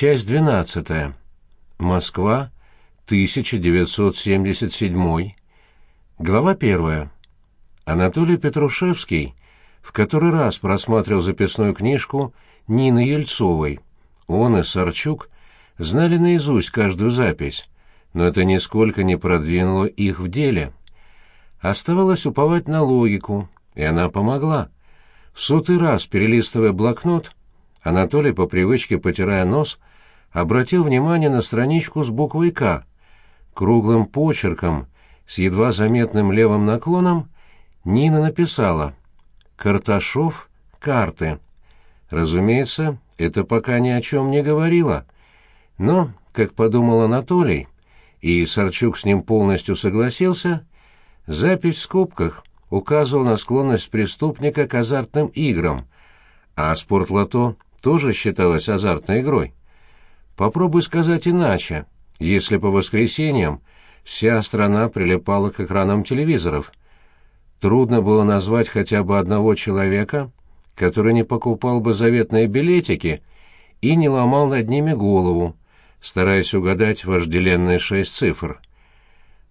Часть 12. Москва, 1977. Глава 1. Анатолий Петрушевский в который раз просматривал записную книжку Нины Ельцовой. Он и Сарчук знали наизусть каждую запись, но это нисколько не продвинуло их в деле. Оставалось уповать на логику, и она помогла. В сотый раз, перелистывая блокнот, Анатолий, по привычке потирая нос, обратил внимание на страничку с буквой «К». Круглым почерком, с едва заметным левым наклоном, Нина написала «Карташов — карты». Разумеется, это пока ни о чем не говорило. Но, как подумал Анатолий, и Сарчук с ним полностью согласился, запись в скобках указывала на склонность преступника к азартным играм, а спортлото тоже считалось азартной игрой. Попробуй сказать иначе, если по воскресеньям вся страна прилипала к экранам телевизоров. Трудно было назвать хотя бы одного человека, который не покупал бы заветные билетики и не ломал над ними голову, стараясь угадать вожделенные шесть цифр.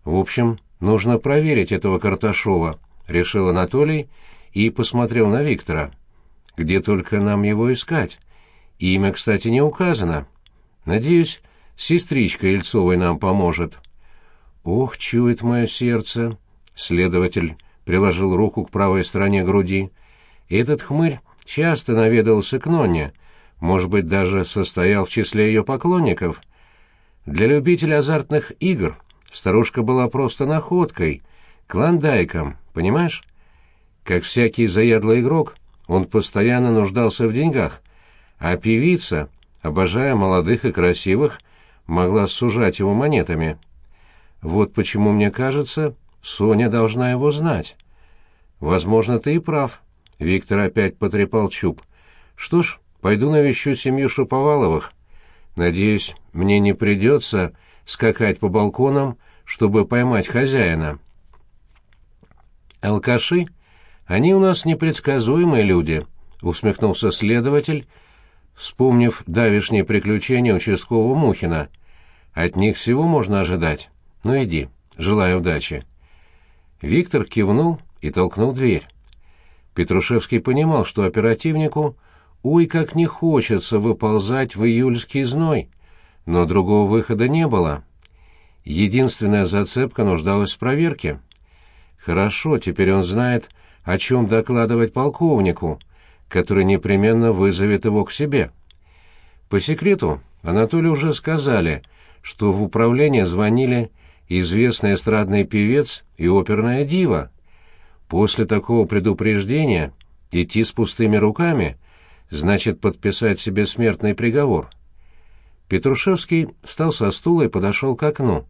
В общем, нужно проверить этого Карташова, решил Анатолий и посмотрел на Виктора. Где только нам его искать? Имя, кстати, не указано. Надеюсь, сестричка Ельцовой нам поможет. Ох, чует мое сердце. Следователь приложил руку к правой стороне груди. Этот хмырь часто наведался к Нонне, может быть, даже состоял в числе ее поклонников. Для любителя азартных игр старушка была просто находкой, клондайком, понимаешь? Как всякий заядлый игрок, он постоянно нуждался в деньгах, а певица, обожая молодых и красивых, могла сужать его монетами. Вот почему мне кажется, Соня должна его знать. Возможно, ты и прав. Виктор опять потрепал чуб. Что ж, пойду навещу семью Шаповаловых. Надеюсь, мне не придется скакать по балконам, чтобы поймать хозяина. Алкаши? Они у нас непредсказуемые люди, усмехнулся следователь, вспомнив давешние приключения участкового Мухина. От них всего можно ожидать. Ну иди, желаю удачи. Виктор кивнул и толкнул дверь. Петрушевский понимал, что оперативнику ой как не хочется выползать в июльский зной, но другого выхода не было. Единственная зацепка нуждалась в проверке. Хорошо, теперь он знает, о чем докладывать полковнику, который непременно вызовет его к себе. По секрету Анатолию уже сказали, что в управление звонили известный эстрадный певец и оперная дива. После такого предупреждения идти с пустыми руками значит подписать себе смертный приговор. Петрушевский встал со стула и подошел к окну.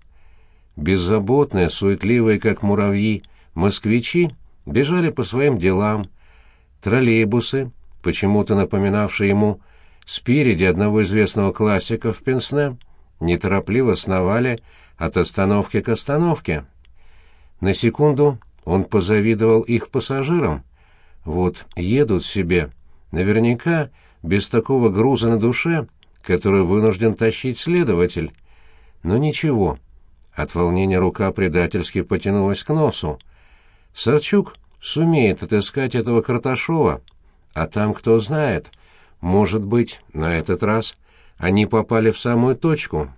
Беззаботные, суетливые, как муравьи, москвичи бежали по своим делам. Троллейбусы, почему-то напоминавшие ему спереди одного известного классика в Пенсне, неторопливо сновали от остановки к остановке. На секунду он позавидовал их пассажирам. Вот едут себе, наверняка без такого груза на душе, который вынужден тащить следователь. Но ничего. От волнения рука предательски потянулась к носу. Сарчук сумеет отыскать этого Карташова, а там кто знает, может быть, на этот раз они попали в самую точку.